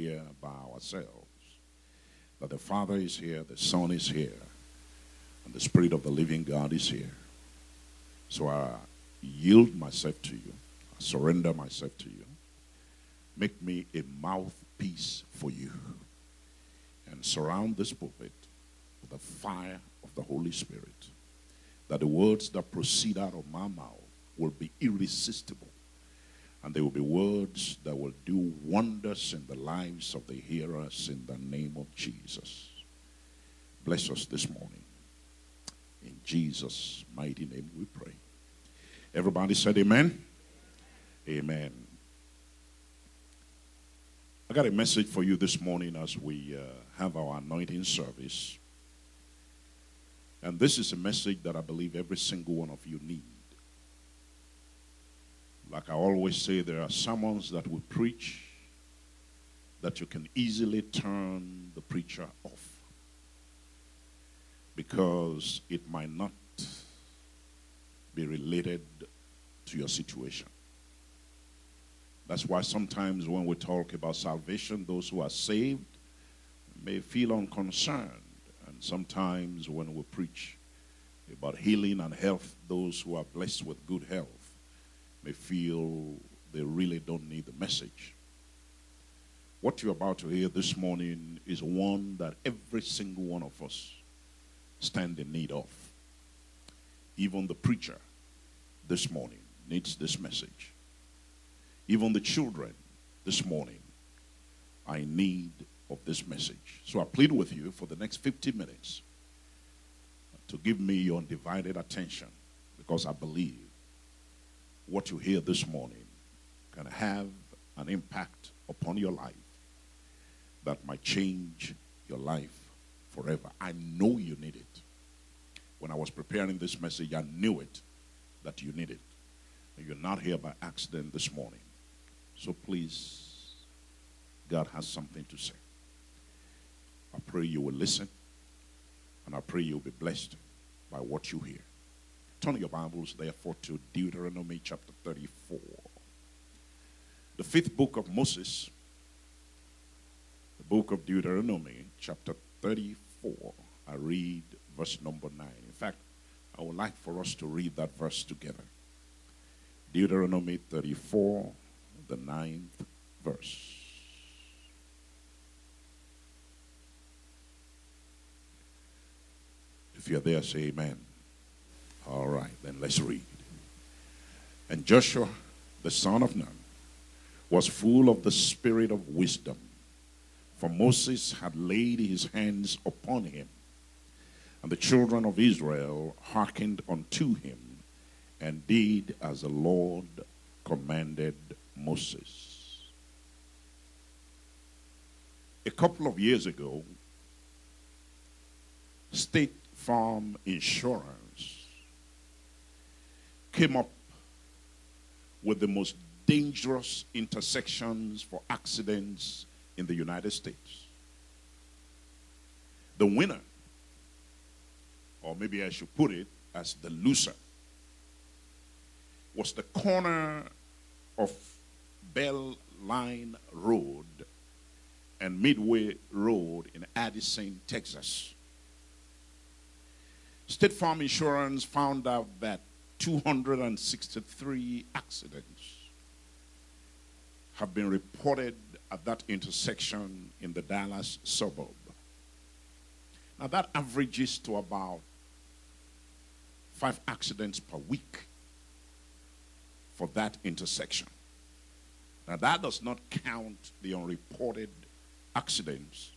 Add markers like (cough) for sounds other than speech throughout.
here by ourselves. But the Father is here, the Son is here, and the Spirit of the living God is here. So I yield myself to you, I surrender myself to you. Make me a mouthpiece for you. And surround this pulpit with the fire of the Holy Spirit. That the words that proceed out of my mouth will be irresistible. And they will be words that will do wonders in the lives of the hearers in the name of Jesus. Bless us this morning. In Jesus' mighty name we pray. Everybody said amen. Amen. I got a message for you this morning as we uh, have our anointing service. And this is a message that I believe every single one of you need. Like I always say, there are sermons that we preach that you can easily turn the preacher off because it might not be related to your situation. That's why sometimes when we talk about salvation, those who are saved may feel unconcerned. And sometimes when we preach about healing and health, those who are blessed with good health may feel they really don't need the message. What you're about to hear this morning is one that every single one of us stand in need of. Even the preacher this morning needs this message. Even the children this morning, I need of this message. So I plead with you for the next 50 minutes to give me your undivided attention because I believe what you hear this morning can have an impact upon your life that might change your life forever. I know you need it. When I was preparing this message, I knew it that you need it. You're not here by accident this morning. So please, God has something to say. I pray you will listen, and I pray you'll be blessed by what you hear. Turn your Bibles, therefore, to Deuteronomy chapter 34. The fifth book of Moses, the book of Deuteronomy, chapter 34. I read verse number 9. In fact, I would like for us to read that verse together. Deuteronomy 34, the ninth verse. If you're there, say amen. All right, then let's read. And Joshua, the son of Nun, was full of the spirit of wisdom, for Moses had laid his hands upon him. And the children of Israel hearkened unto him and did as the Lord commanded Moses. A couple of years ago, State Farm Insurance came up with the most dangerous intersections for accidents in the United States. The winner, or maybe I should put it as the loser, was the corner of Belt Line Road and Midway Road in Addison, Texas. State Farm Insurance found out that 263 accidents have been reported at that intersection in the Dallas suburb. Now, that averages to about five accidents per week for that intersection. Now, that does not count the unreported accidents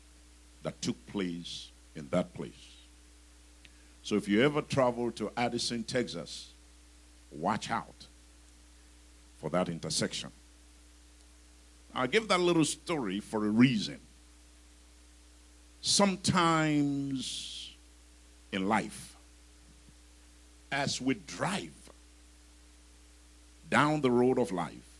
that took place in that place. So, if you ever travel to Addison, Texas, watch out for that intersection. I give that little story for a reason. Sometimes in life, as we drive, down the road of life,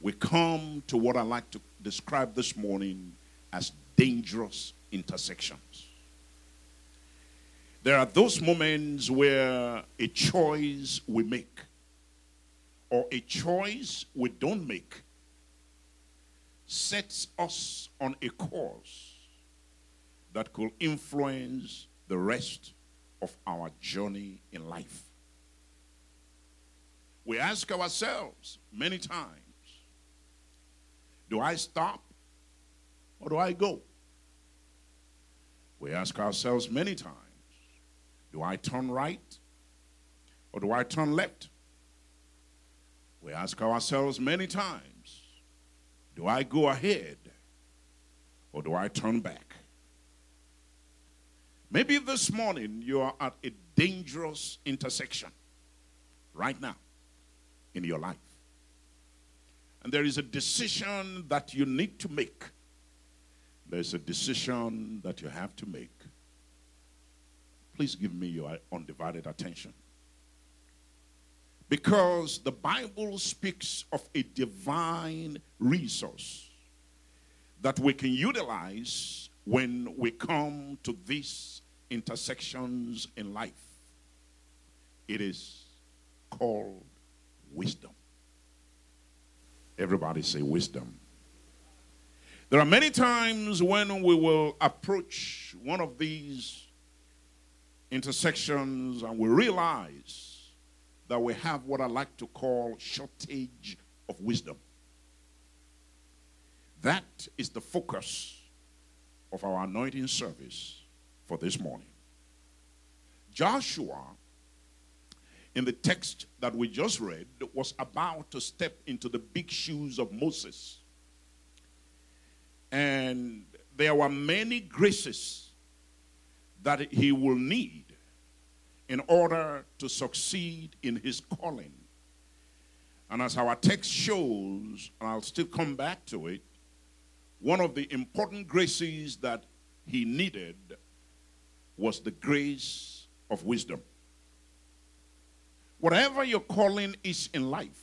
we come to what I like to describe this morning as dangerous intersections. There are those moments where a choice we make or a choice we don't make sets us on a course that could influence the rest of our journey in life. We ask ourselves many times do I stop or do I go? We ask ourselves many times do I turn right or do I turn left? We ask ourselves many times do I go ahead or do I turn back? Maybe this morning you are at a dangerous intersection right now in your life. And there is a decision that you need to make. There's a decision that you have to make. Please give me your undivided attention. Because the Bible speaks of a divine resource that we can utilize when we come to these intersections in life. It is called wisdom. Everybody say wisdom. There are many times when we will approach one of these intersections and we realize that we have what I like to call shortage of wisdom. That is the focus of our anointing service for this morning. Joshua in the text that we just read was about to step into the big shoes of Moses. And there were many graces that he will need in order to succeed in his calling. And as our text shows, and I'll still come back to it, one of the important graces that he needed was the grace of wisdom. Whatever your calling is in life,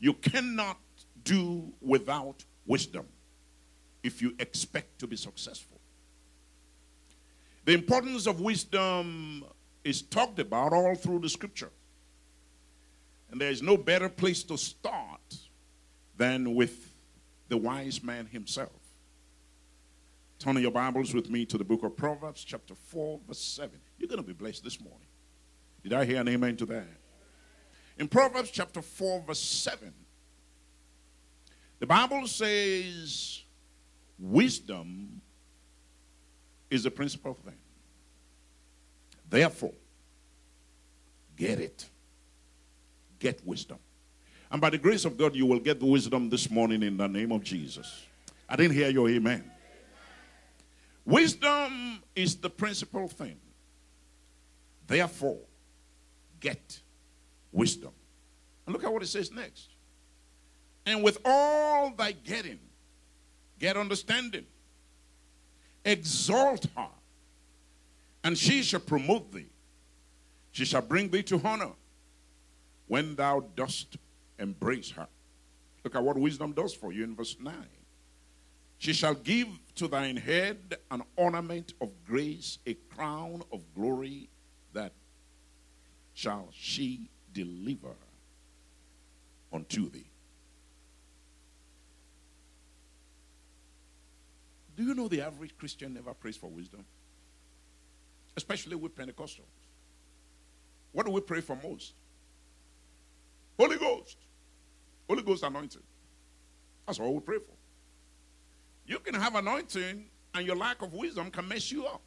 you cannot do without wisdom if you expect to be successful. The importance of wisdom is talked about all through the scripture. And there is no better place to start than with the wise man himself. Turn your Bibles with me to the book of Proverbs, chapter 4, verse 7. You're going to be blessed this morning. Did I hear an amen to that? In Proverbs chapter 4, verse 7, the Bible says, Wisdom is the principal thing. Therefore, get it. Get wisdom. And by the grace of God, you will get the wisdom this morning in the name of Jesus. I didn't hear your amen. Wisdom is the principal thing. Therefore, get wisdom. And look at what it says next. And with all thy getting, get understanding. Exalt her, and she shall promote thee. She shall bring thee to honor when thou dost embrace her. Look at what wisdom does for you in verse 9. She shall give to thine head an ornament of grace, a crown of glory that shall she deliver unto thee. Do you know the average Christian never prays for wisdom? Especially with Pentecostals. What do we pray for most? Holy Ghost. Holy Ghost anointing. That's all we pray for. You can have anointing and your lack of wisdom can mess you up.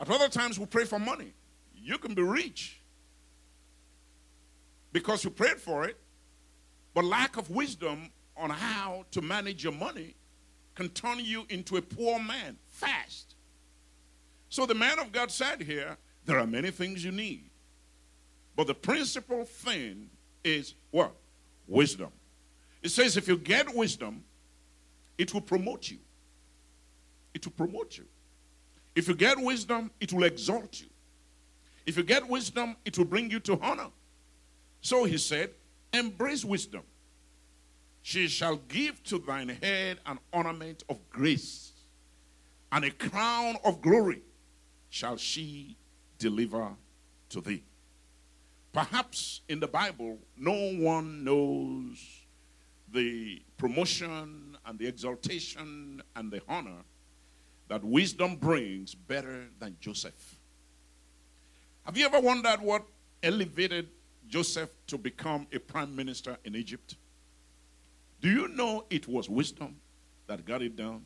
At other times, we pray for money. You can be rich because you prayed for it, but lack of wisdom on how to manage your money can turn you into a poor man fast. So the man of God said here, there are many things you need. But the principal thing is what? Wisdom. It says if you get wisdom, it will promote you. It will promote you. If you get wisdom, it will exalt you. If you get wisdom, it will bring you to honor. So he said, Embrace wisdom. She shall give to thine head an ornament of grace, and a crown of glory shall she deliver to thee. Perhaps in the Bible, no one knows the promotion and the exaltation and the honor that wisdom brings better than Joseph. Have you ever wondered what elevated Joseph to become a prime minister in Egypt? Do you know it was wisdom that got it done?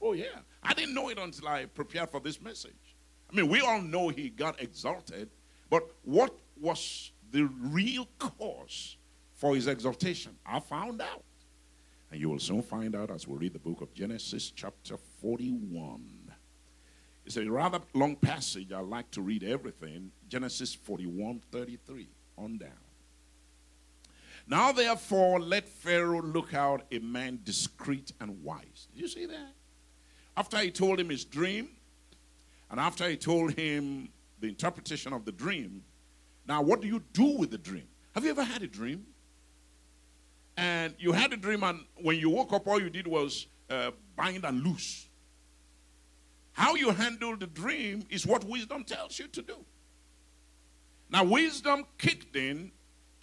Oh, yeah. I didn't know it until I prepared for this message. I mean, we all know he got exalted, but what was the real cause for his exaltation? I found out. And you will soon find out as we read the book of Genesis, chapter 41. It's a rather long passage. I like to read everything. Genesis 41 33 on down. Now, therefore, let Pharaoh look out a man discreet and wise. Did you see that? After he told him his dream, and after he told him the interpretation of the dream, now what do you do with the dream? Have you ever had a dream? and you had a dream, and when you woke up, all you did was uh, bind and loose. How you handle the dream is what wisdom tells you to do. Now, wisdom kicked in,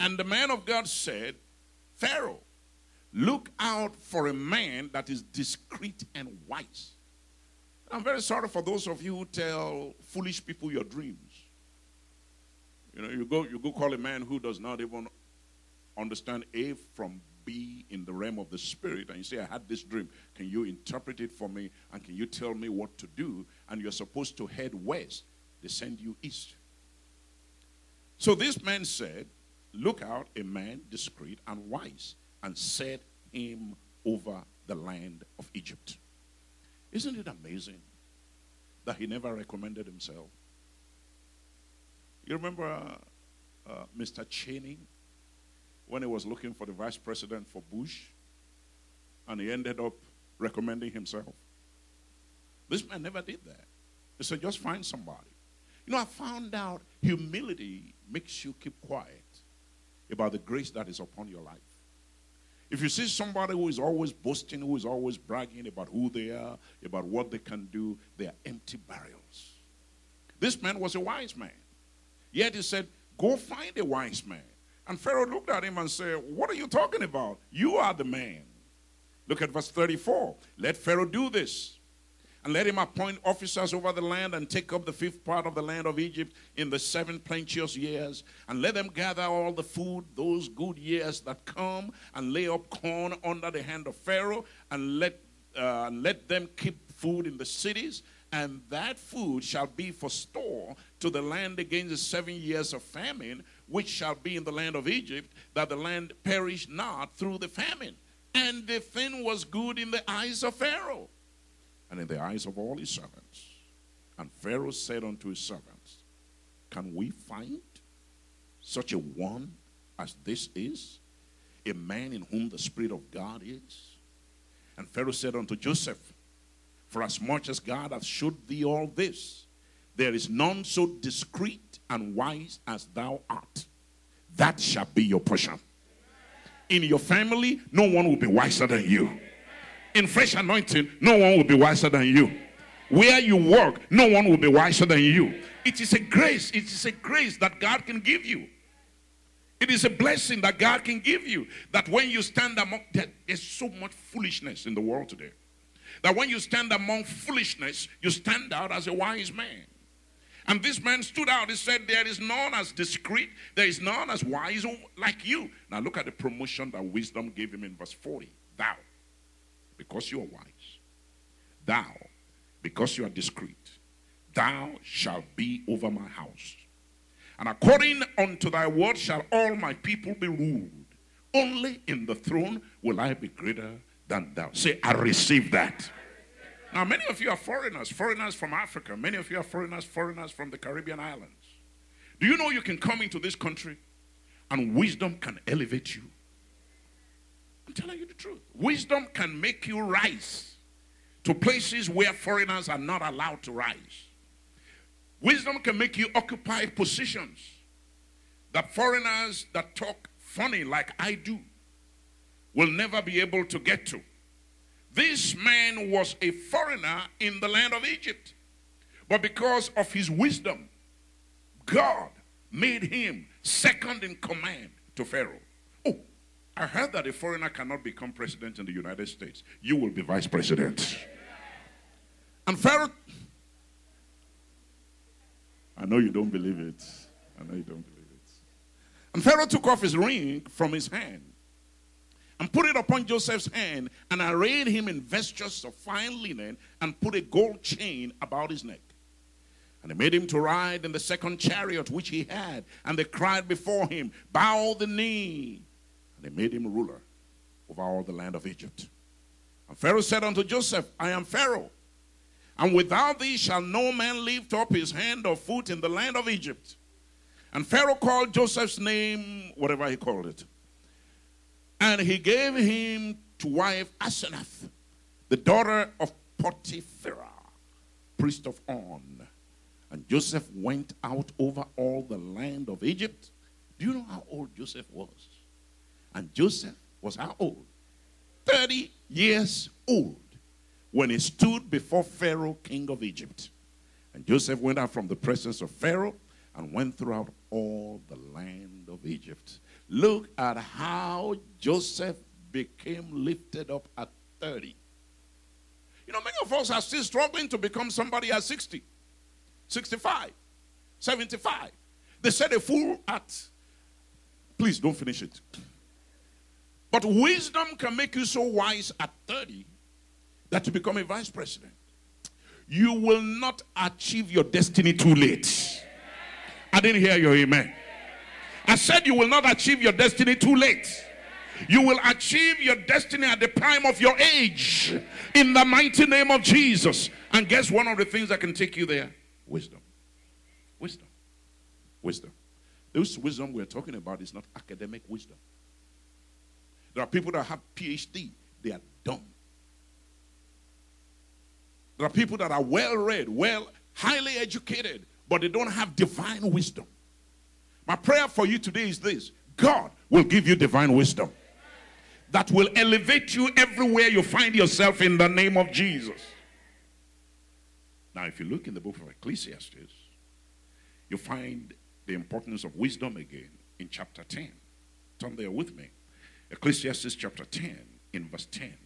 and the man of God said, Pharaoh, look out for a man that is discreet and wise. I'm very sorry for those of you who tell foolish people your dreams. You know, you go, you go call a man who does not even understand A from B in the realm of the spirit, and you say, I had this dream. Can you interpret it for me? And can you tell me what to do? And you're supposed to head west. They send you east. So this man said, Look out, a man discreet and wise, and set him over the land of Egypt. Isn't it amazing that he never recommended himself? You remember uh, uh, Mr. Cheney? when he was looking for the vice president for Bush, and he ended up recommending himself. This man never did that. He said, just find somebody. You know, I found out humility makes you keep quiet about the grace that is upon your life. If you see somebody who is always boasting, who is always bragging about who they are, about what they can do, they are empty barrels. This man was a wise man. Yet he said, Go find a wise man. And Pharaoh looked at him and said, What are you talking about? You are the man. Look at verse 34. Let Pharaoh do this. And let him appoint officers over the land and take up the fifth part of the land of Egypt in the seven plenteous years. And let them gather all the food, those good years that come, and lay up corn under the hand of Pharaoh, and let, uh, let them keep food in the cities. And that food shall be for store to the land against the seven years of famine, which shall be in the land of Egypt, that the land perish not through the famine. And the thing was good in the eyes of Pharaoh and in the eyes of all his servants. And Pharaoh said unto his servants, Can we find such a one as this is? A man in whom the Spirit of God is? And Pharaoh said unto Joseph, For as much as God hath showed thee all this, there is none so discreet and wise as thou art. That shall be your portion. In your family, no one will be wiser than you. In fresh anointing, no one will be wiser than you. Where you work, no one will be wiser than you. It is a grace. It is a grace that God can give you. It is a blessing that God can give you. That when you stand among, there's so much foolishness in the world today. That when you stand among foolishness, you stand out as a wise man. And this man stood out. He said, There is none as discreet, there is none as wise like you. Now look at the promotion that wisdom gave him in verse 40. Thou, because you are wise, thou, because you are discreet, thou shalt be over my house. And according unto thy word shall all my people be ruled. Only in the throne will I be greater than thou. Say, I receive that. Now, many of you are foreigners, foreigners from Africa. Many of you are foreigners, foreigners from the Caribbean islands. Do you know you can come into this country and wisdom can elevate you? I'm telling you the truth. Wisdom can make you rise to places where foreigners are not allowed to rise. Wisdom can make you occupy positions that foreigners that talk funny like I do will never be able to get to. This man was a foreigner in the land of Egypt. But because of his wisdom, God made him second in command to Pharaoh. I I heard that a foreigner cannot become president in the United States. You will be vice president. And Pharaoh, I know you don't believe it. I know you don't believe it. And Pharaoh took off his ring from his hand and put it upon Joseph's hand and arrayed him in vestures of fine linen and put a gold chain about his neck. And they made him to ride in the second chariot which he had. And they cried before him, Bow the knee. And they made him ruler over all the land of Egypt. And Pharaoh said unto Joseph, I am Pharaoh. And without thee shall no man lift up his hand or foot in the land of Egypt. And Pharaoh called Joseph's name, whatever he called it. And he gave him to wife Asenath, the daughter of Potipherah, priest of On. And Joseph went out over all the land of Egypt. Do you know how old Joseph was? And Joseph was how old? 30 years old when he stood before Pharaoh, king of Egypt. And Joseph went out from the presence of Pharaoh and went throughout all the land of Egypt. Look at how Joseph became lifted up at 30. You know, many of us are still struggling to become somebody at 60. 65, 75. They said a fool at. Please don't finish it. But wisdom can make you so wise at 30 that you become a vice president. You will not achieve your destiny too late. I didn't hear your amen. I said you will not achieve your destiny too late. You will achieve your destiny at the prime of your age in the mighty name of Jesus. And guess one of the things that can take you there? Wisdom. Wisdom. Wisdom. This wisdom we're talking about is not academic wisdom. There are people that have PhD, they are dumb. There are people that are well read, well, highly educated, but they don't have divine wisdom. My prayer for you today is this God will give you divine wisdom that will elevate you everywhere you find yourself in the name of Jesus. Now, if you look in the book of Ecclesiastes, you find the importance of wisdom again in chapter 10. Turn there with me. Ecclesiastes chapter 10, in verse 10.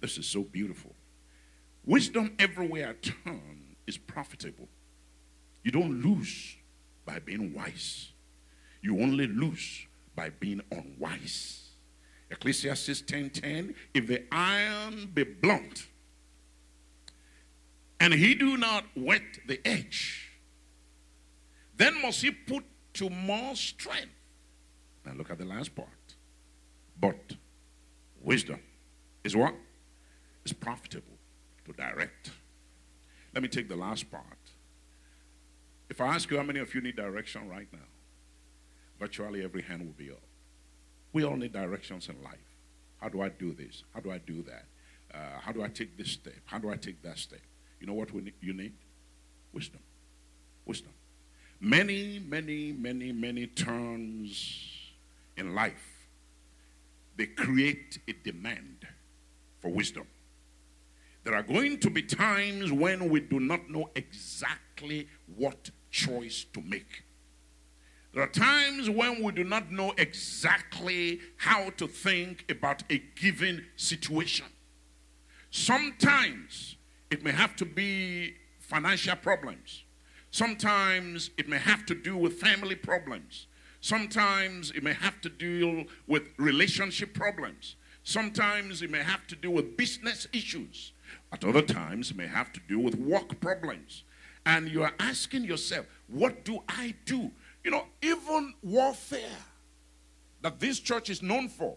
This is so beautiful. Wisdom everywhere I turn is profitable. You don't lose by being wise, you only lose by being unwise. Ecclesiastes 10:10, if the iron be blunt, and he do not wet the edge, then must he put to more strength. Now look at the last part. But wisdom is what? Is profitable to direct. Let me take the last part. If I ask you how many of you need direction right now, virtually every hand will be up. We all need directions in life. How do I do this? How do I do that? Uh, how do I take this step? How do I take that step? You know what we need, you need? Wisdom. Wisdom. Many, many, many, many turns in life, they create a demand for wisdom. There are going to be times when we do not know exactly what choice to make. There are times when we do not know exactly how to think about a given situation. Sometimes it may have to be financial problems. Sometimes it may have to do with family problems. Sometimes it may have to deal with relationship problems. Sometimes it may have to do with business issues. At other times, it may have to do with work problems. And you are asking yourself, what do I do? You know, even warfare that this church is known for,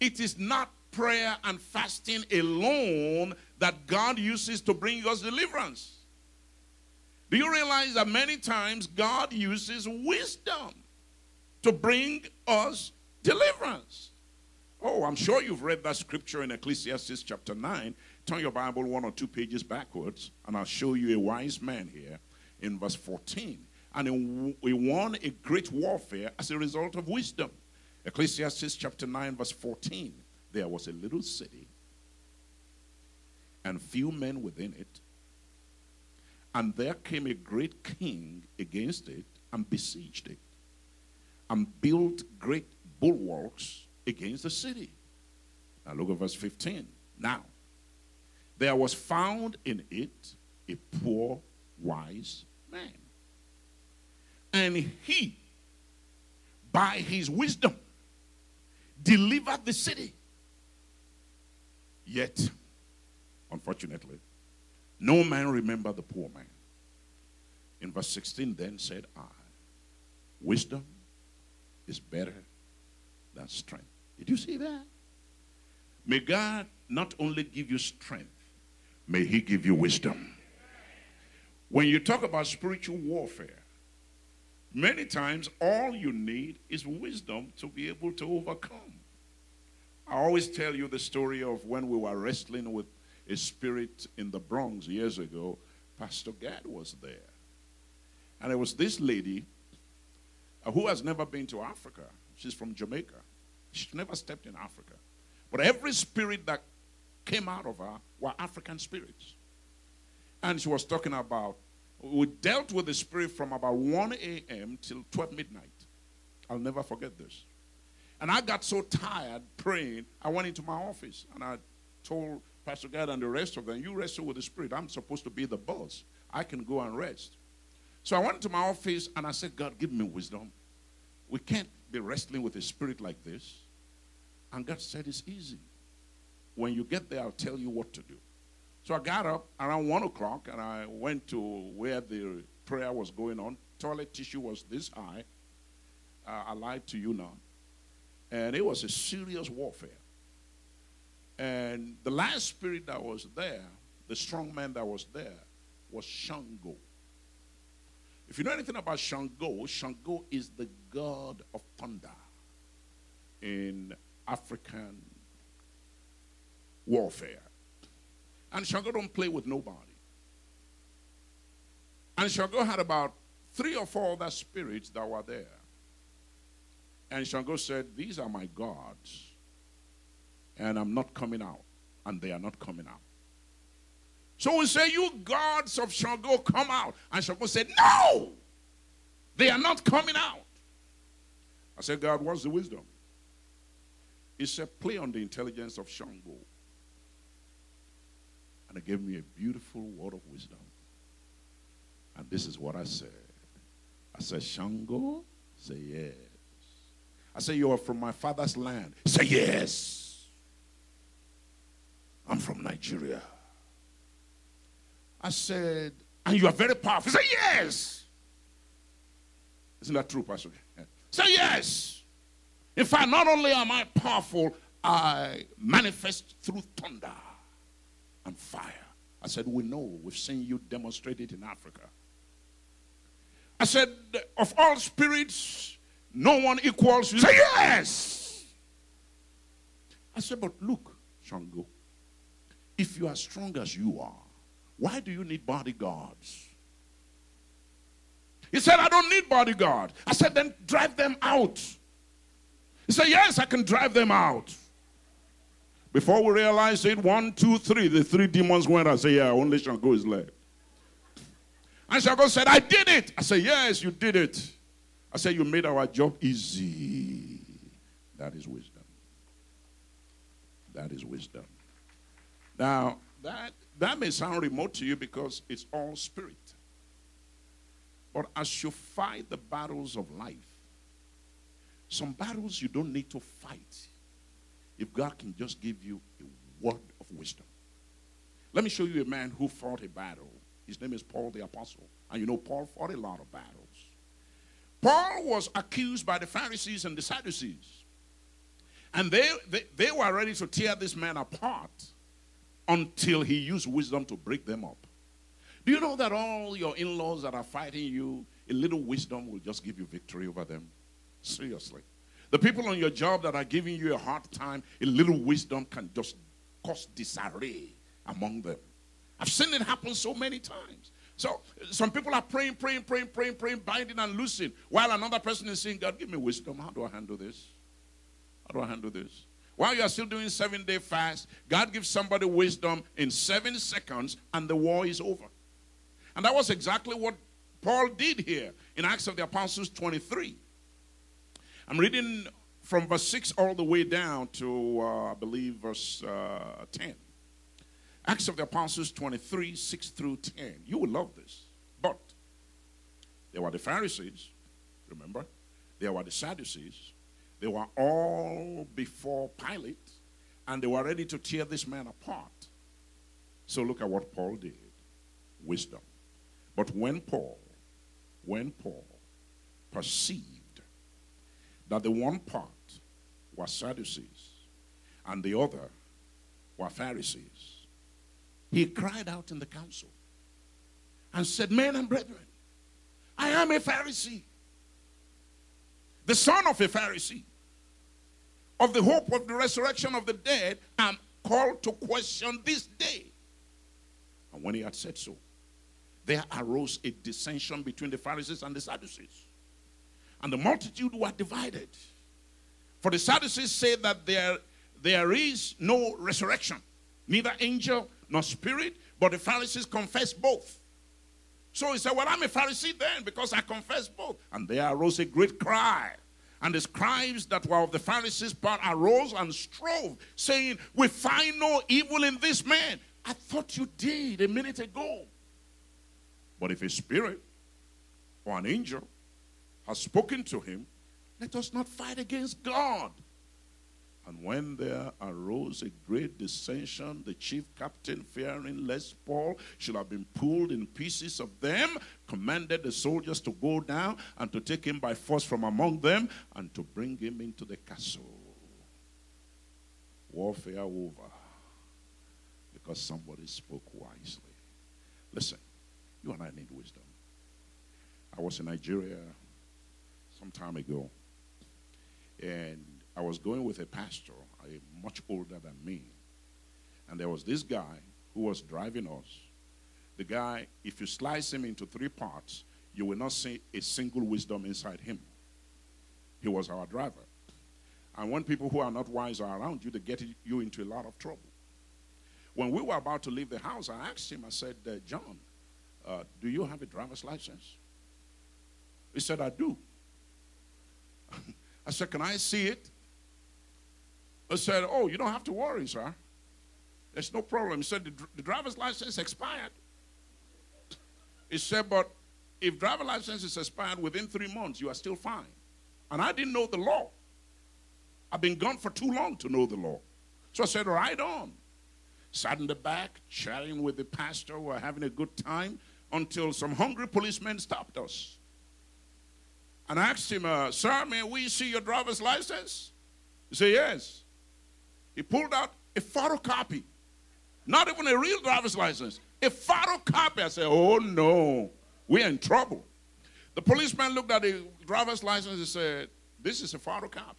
it is not prayer and fasting alone that God uses to bring us deliverance. Do you realize that many times God uses wisdom to bring us deliverance? Oh, I'm sure you've read that scripture in Ecclesiastes chapter 9. Turn your Bible one or two pages backwards, and I'll show you a wise man here in verse 14. And he won a great warfare as a result of wisdom. Ecclesiastes chapter 9, verse 14 there was a little city and few men within it. And there came a great king against it and besieged it and built great bulwarks against the city. Now look at verse 15. Now, there was found in it a poor, wise man. And he, by his wisdom, delivered the city. Yet, unfortunately, no man remembered the poor man. In verse 16, then said I, Wisdom is better than strength. Did you see that? May God not only give you strength, may He give you wisdom. When you talk about spiritual warfare, many times all you need is wisdom to be able to overcome. I always tell you the story of when we were wrestling with a spirit in the Bronx years ago. Pastor Gad was there. And it was this lady Uh, who has never been to Africa. She's from Jamaica. She's never stepped in Africa. But every spirit that came out of her were African spirits. And she was talking about, we dealt with the spirit from about 1 a.m. till 12 midnight. I'll never forget this. And I got so tired praying, I went into my office and I told Pastor Gad and the rest of them, You wrestle with the Spirit. I'm supposed to be the boss. I can go and rest. So I went to my office and I said, God, give me wisdom. We can't be wrestling with a spirit like this. And God said, It's easy. When you get there, I'll tell you what to do. So I got up around one o'clock and I went to where the prayer was going on. Toilet tissue was this high. Uh, I lied to you now. And it was a serious warfare. And the last spirit that was there, the strong man that was there, was Shango. If you know anything about Shango, Shango is the god of thunder in African warfare. And Shango don't play with nobody. And Shango had about three or four other spirits that were there. And Shango said, These are my gods, and I'm not coming out, and they are not coming out. So we say, You gods of Shango, come out. And Shango said, No, they are not coming out. I said, God, what's the wisdom? He said, Play on the intelligence of Shango. And he gave me a beautiful word of wisdom. And this is what I said. I said, Shango, say yes. I say, You are from my father's land. Say, Yes. I'm from Nigeria. I said, And you are very powerful. Say, Yes. Isn't that true, Pastor? Say, Yes. In fact, not only am I powerful, I manifest through thunder and fire. I said, We know. We've seen you demonstrate it in Africa. I said, Of all spirits, no one equals you. Say yes. I said, but look, Shango, if you are strong as you are, why do you need bodyguards? He said, I don't need bodyguards. I said, then drive them out. He said, Yes, I can drive them out. Before we realized it, one, two, three, the three demons went. I said, Yeah, only Shango is left. And Shango said, I did it. I said, Yes, you did it. I said, You made our job easy. That is wisdom. That is wisdom. Now, that, that may sound remote to you because it's all spirit. But as you fight the battles of life, some battles you don't need to fight if God can just give you a word of wisdom. Let me show you a man who fought a battle. His name is Paul the Apostle. And you know, Paul fought a lot of battles. Paul was accused by the Pharisees and the Sadducees. And they, they, they were ready to tear this man apart until he used wisdom to break them up. Do you know that all your in laws that are fighting you, a little wisdom will just give you victory over them? Seriously. The people on your job that are giving you a hard time, a little wisdom can just cause disarray among them. I've seen it happen so many times. So some people are praying, praying, praying, praying, praying, binding and loosing, while another person is saying, God, give me wisdom. How do I handle this? How do I handle this? While you are still doing seven day fast, God gives somebody wisdom in seven seconds, and the war is over. And that was exactly what Paul did here in Acts of the Apostles 23. I'm reading from verse 6 all the way down to, uh, I believe, verse uh, 10. Acts of the Apostles 23, 6 through 10. You will love this. But there were the Pharisees, remember? There were the Sadducees. They were all before Pilate, and they were ready to tear this man apart. So look at what Paul did wisdom. But when Paul, when Paul perceived that the one part was Sadducees and the other were Pharisees, he cried out in the council and said, Men and brethren, I am a Pharisee, the son of a Pharisee, of the hope of the resurrection of the dead, am called to question this day. And when he had said so, there arose a dissension between the Pharisees and the Sadducees. And the multitude were divided. For the Sadducees say that there, there is no resurrection, neither angel nor spirit, but the Pharisees confess both. So he said, Well, I'm a Pharisee then because I confess both. And there arose a great cry. And the scribes that were of the Pharisees' part arose and strove, saying, We find no evil in this man. I thought you did a minute ago. But if a spirit or an angel has spoken to him, let us not fight against God. And when there arose a great dissension, the chief captain, fearing lest Paul should have been pulled in pieces of them, commanded the soldiers to go down and to take him by force from among them and to bring him into the castle. Warfare over because somebody spoke wisely. Listen, you and I need wisdom. I was in Nigeria some time ago, and I was going with a pastor, a much older than me. And there was this guy who was driving us. The guy, if you slice him into three parts, you will not see a single wisdom inside him. He was our driver. And when people who are not wise are around you, they get you into a lot of trouble. When we were about to leave the house, I asked him, I said, uh, John, uh, do you have a driver's license? He said, I do. (laughs) I said, Can I see it? I said, Oh, you don't have to worry, sir. There's no problem. He said, The, the driver's license expired. He said, But if driver license is expired within three months, you are still fine. And I didn't know the law. I've been gone for too long to know the law. So I said, Right on sat in the back, chatting with the pastor. We were having a good time until some hungry policemen stopped us. And I asked him, uh, Sir, may we see your driver's license? He said, Yes. He pulled out a photocopy, not even a real driver's license, a photocopy. I said, Oh no, we're in trouble. The policeman looked at the driver's license and said, This is a photocopy.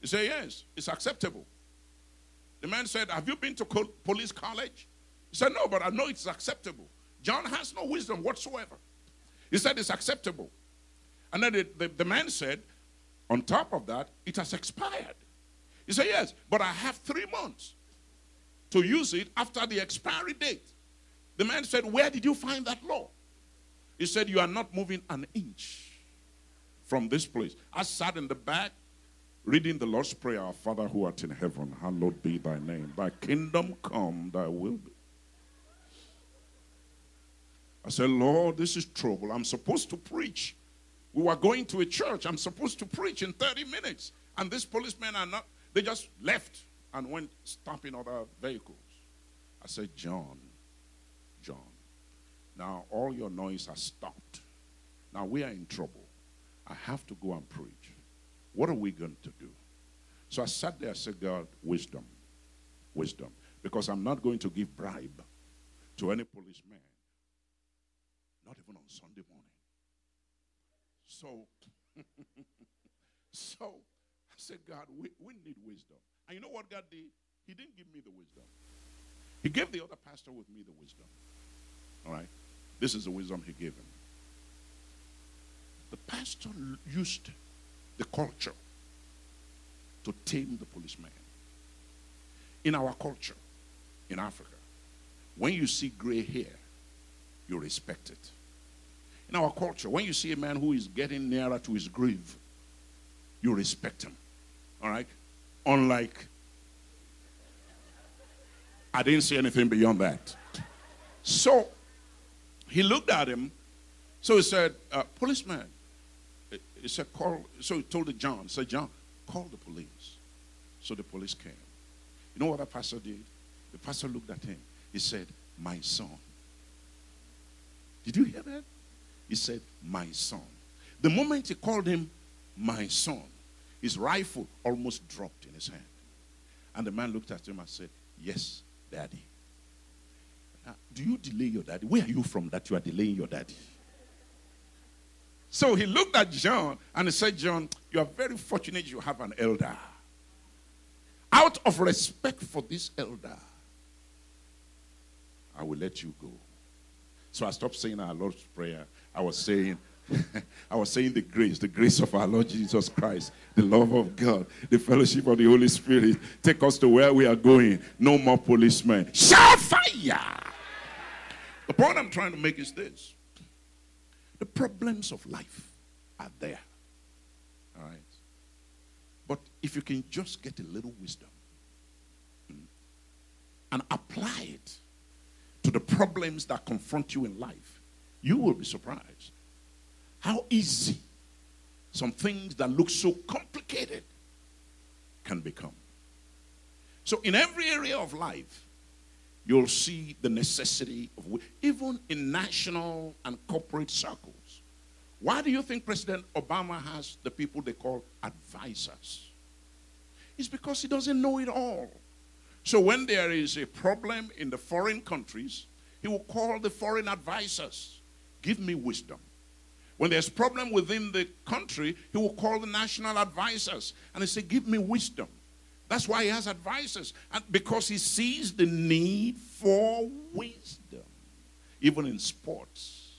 He said, Yes, it's acceptable. The man said, Have you been to police college? He said, No, but I know it's acceptable. John has no wisdom whatsoever. He said, It's acceptable. And then the, the, the man said, On top of that, it has expired. He said, Yes, but I have three months to use it after the expiry date. The man said, Where did you find that law? He said, You are not moving an inch from this place. I sat in the back reading the Lord's Prayer, Our Father who art in heaven, hallowed be thy name. Thy kingdom come, thy will be. I said, Lord, this is trouble. I'm supposed to preach. We were going to a church. I'm supposed to preach in 30 minutes. And these policemen are not, they just left and went stopping other vehicles. I said, John, John, now all your noise has stopped. Now we are in trouble. I have to go and preach. What are we going to do? So I sat there, I said, God, wisdom, wisdom. Because I'm not going to give bribe to any policeman, not even on Sunday morning. So, (laughs) so said, God, we, we need wisdom. And you know what God did? He didn't give me the wisdom. He gave the other pastor with me the wisdom. All right? This is the wisdom he gave him. The pastor used the culture to tame the policeman. In our culture, in Africa, when you see gray hair, you respect it. In our culture, when you see a man who is getting nearer to his grave, you respect him. All right? Unlike, I didn't see anything beyond that. So he looked at him. So he said, uh, Policeman. He said, Call. So he told the John, said, John, call the police. So the police came. You know what the pastor did? The pastor looked at him. He said, My son. Did you hear that? He said, My son. The moment he called him my son, his rifle almost dropped in his hand. And the man looked at him and said, Yes, daddy. Now, do you delay your daddy? Where are you from that you are delaying your daddy? So he looked at John and he said, John, you are very fortunate you have an elder. Out of respect for this elder, I will let you go. So I stopped saying our Lord's Prayer. I was saying, (laughs) I was saying the grace, the grace of our Lord Jesus Christ, the love of God, the fellowship of the Holy Spirit. Take us to where we are going. No more policemen. Shout fire! The point I'm trying to make is this the problems of life are there. All right? But if you can just get a little wisdom mm, and apply it to the problems that confront you in life, you will be surprised how easy some things that look so complicated can become. So, in every area of life, you'll see the necessity of, even in national and corporate circles. Why do you think President Obama has the people they call advisors? It's because he doesn't know it all. So when there is a problem in the foreign countries, he will call the foreign advisors. Give me wisdom. When there's problem within the country, he will call the national advisors and he say, give me wisdom. That's why he has advisors. And because he sees the need for wisdom, even in sports.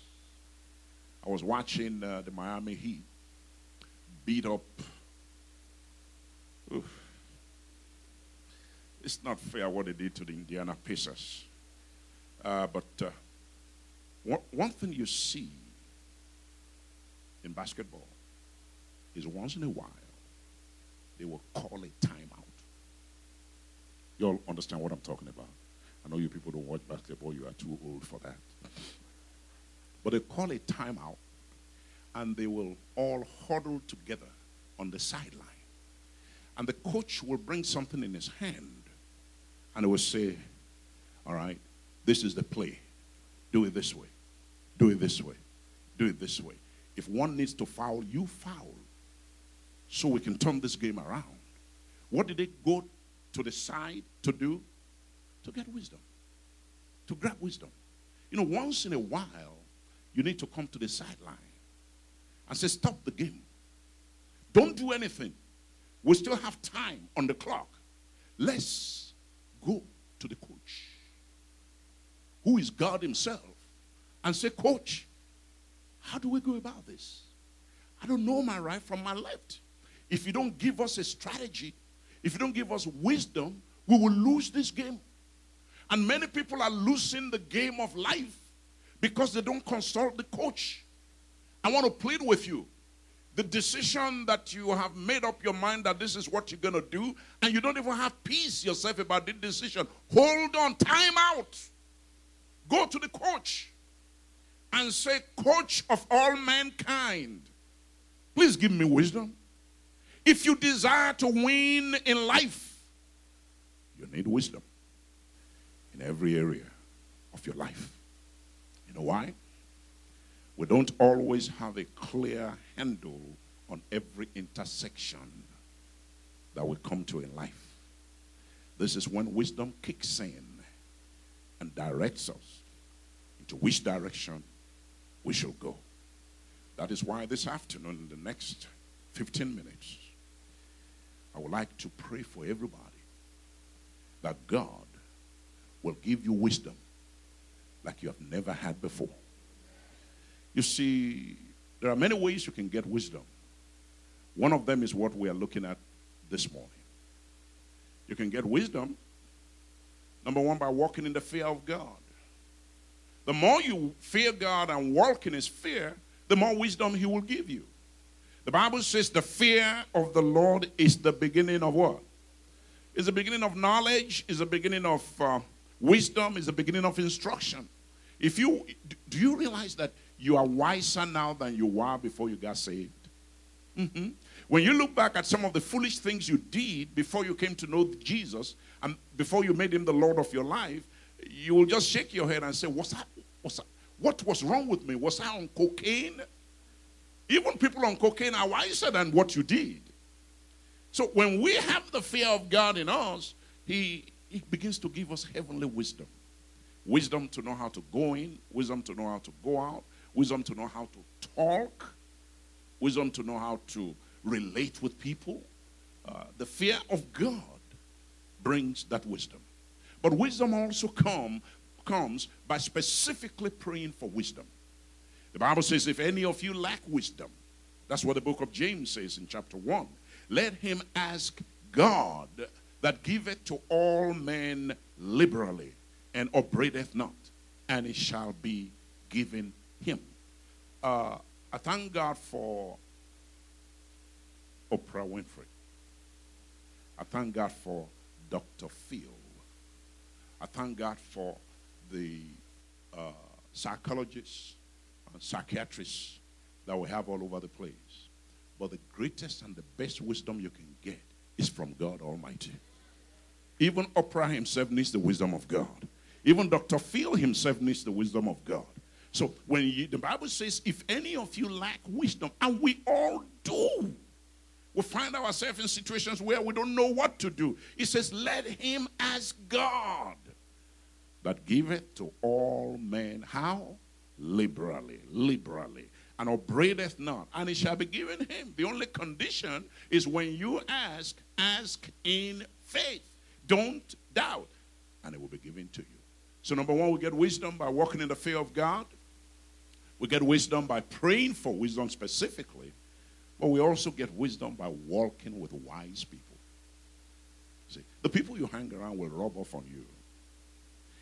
I was watching uh, the Miami Heat beat up. Oof. It's not fair what they did to the Indiana Pacers. Uh, but uh, one, one thing you see in basketball is once in a while they will call a timeout. You all understand what I'm talking about. I know you people don't watch basketball, you are too old for that. (laughs) But they call a timeout and they will all huddle together on the sideline. And the coach will bring something in his hand and he will say, All right, this is the play. Do it this way. Do it this way. Do it this way. If one needs to foul, you foul. So we can turn this game around. What did they go to the side to do? To get wisdom, to grab wisdom. You know, once in a while, you need to come to the sideline and say, Stop the game. Don't do anything. We still have time on the clock. Let's go to the coach, who is God Himself, and say, Coach, how do we go about this? I don't know my right from my left. If you don't give us a strategy, if you don't give us wisdom, we will lose this game. And many people are losing the game of life because they don't consult the coach. I want to plead with you. The decision that you have made up your mind that this is what you're going to do, and you don't even have peace yourself about the decision. Hold on, time out. Go to the coach and say, Coach of all mankind, please give me wisdom. If you desire to win in life, you need wisdom in every area of your life. You know why? We don't always have a clear handle on every intersection that we come to in life. This is when wisdom kicks in and directs us into which direction we shall go. That is why this afternoon, in the next 15 minutes, I would like to pray for everybody that God will give you wisdom like you have never had before. You see, there are many ways you can get wisdom. One of them is what we are looking at this morning. You can get wisdom, number one, by walking in the fear of God. The more you fear God and walk in His fear, the more wisdom He will give you. The Bible says the fear of the Lord is the beginning of what? Is the beginning of knowledge, is the beginning of uh, wisdom, is the beginning of instruction. If you do you realize that you are wiser now than you were before you got saved? Mm-hmm. When you look back at some of the foolish things you did before you came to know Jesus and before you made him the Lord of your life, you will just shake your head and say, What's that? What's that? What was wrong with me? Was I on cocaine? Even people on cocaine are wiser than what you did. So when we have the fear of God in us, He, he begins to give us heavenly wisdom. Wisdom to know how to go in, wisdom to know how to go out, wisdom to know how to talk, wisdom to know how to relate with people. Uh, the fear of God brings that wisdom. But wisdom also come, comes by specifically praying for wisdom. The Bible says, if any of you lack wisdom, that's what the book of James says in chapter 1. Let him ask God that giveth to all men liberally and upbraideth not, and it shall be given him. Uh, I thank God for Oprah Winfrey. I thank God for Dr. Phil. I thank God for the uh, psychologists and psychiatrists that we have all over the place. But the greatest and the best wisdom you can get is from God Almighty. Even Oprah himself needs the wisdom of God. Even Dr. Phil himself needs the wisdom of God. So when you, the Bible says, if any of you lack wisdom, and we all do, we find ourselves in situations where we don't know what to do. He says, let him ask God that giveth to all men how? Liberally, liberally, and upbraideth not, and it shall be given him. The only condition is when you ask, ask in faith. Don't doubt, and it will be given to you. So, number one, we get wisdom by walking in the fear of God. We get wisdom by praying for wisdom specifically. But we also get wisdom by walking with wise people. See, the people you hang around will rub off on you.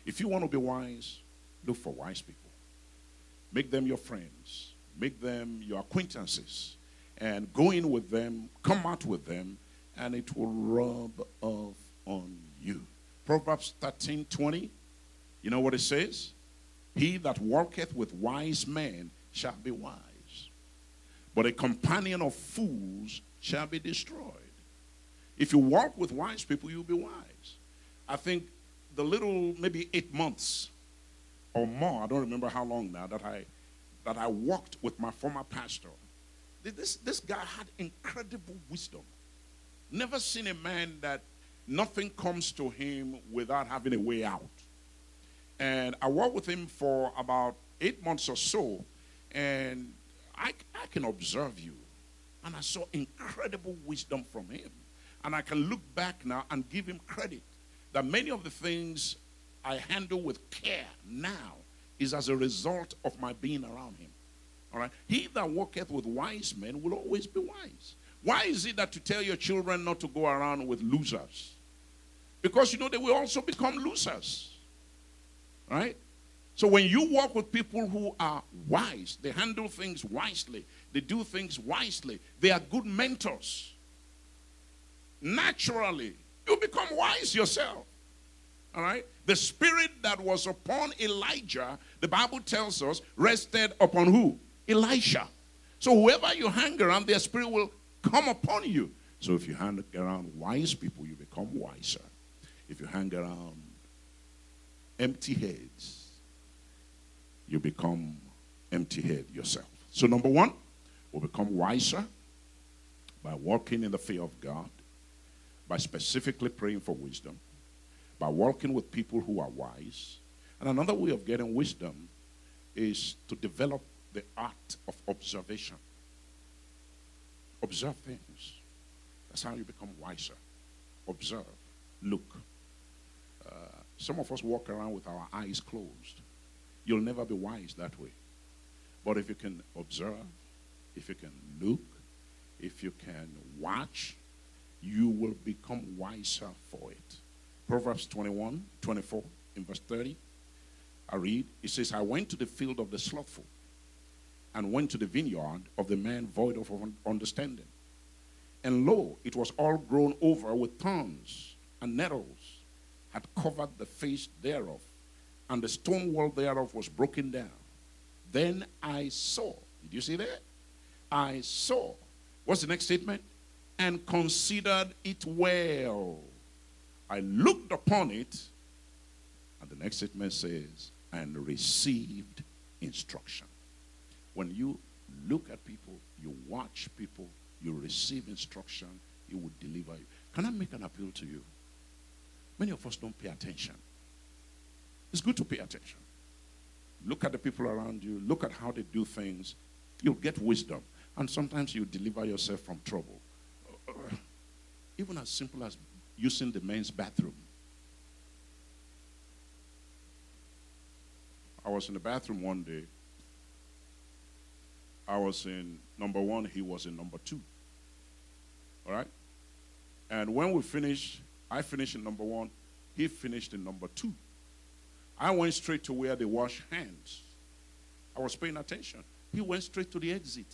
If you want to be wise, look for wise people. Make them your friends, make them your acquaintances, and go in with them, come out with them, and it will rub off on you. Proverbs 13 20. You know what it says? He that walketh with wise men shall be wise but a companion of fools shall be destroyed. If you walk with wise people, you'll be wise. I think the little, maybe eight months or more, I don't remember how long now, that I, that I walked with my former pastor, this, this guy had incredible wisdom. Never seen a man that nothing comes to him without having a way out. And I walked with him for about eight months or so, and I, I can observe you. And I saw incredible wisdom from him. And I can look back now and give him credit that many of the things I handle with care now is as a result of my being around him. All right? He that walketh with wise men will always be wise. Why is it that to tell your children not to go around with losers? Because you know they will also become losers. Right? So when you work with people who are wise, they handle things wisely, they do things wisely, they are good mentors. Naturally, you become wise yourself. All right? The spirit that was upon Elijah, the Bible tells us, rested upon who? Elisha. So whoever you hang around, their spirit will come upon you. So if you hang around wise people, you become wiser. If you hang around empty heads, you become empty head yourself. So, number one, we'll become wiser by walking in the fear of God, by specifically praying for wisdom, by walking with people who are wise. And another way of getting wisdom is to develop the art of observation. Observe things. That's how you become wiser. Observe. Look. Uh, some of us walk around with our eyes closed. You'll never be wise that way. But if you can observe, if you can look, if you can watch, you will become wiser for it. Proverbs 21, 24, in verse 30. I read, it says, I went to the field of the slothful and went to the vineyard of the man void of understanding. And lo, it was all grown over with thorns and nettles, had covered the face thereof, and the stone wall thereof was broken down. Then I saw, did you see that? I saw. What's the next statement? And considered it well. I looked upon it, and the next statement says, and received instruction. When you look at people, you watch people, you receive instruction, He will deliver you. Can I make an appeal to you? Many of us don't pay attention. It's good to pay attention. Look at the people around you, look at how they do things. You'll get wisdom. And sometimes you deliver yourself from trouble. Uh, even as simple as using the men's bathroom. I was in the bathroom one day. I was in number one, he was in number two. All right? And when we finished, I finished in number one, he finished in number two. I went straight to where they wash hands. I was paying attention. He went straight to the exit.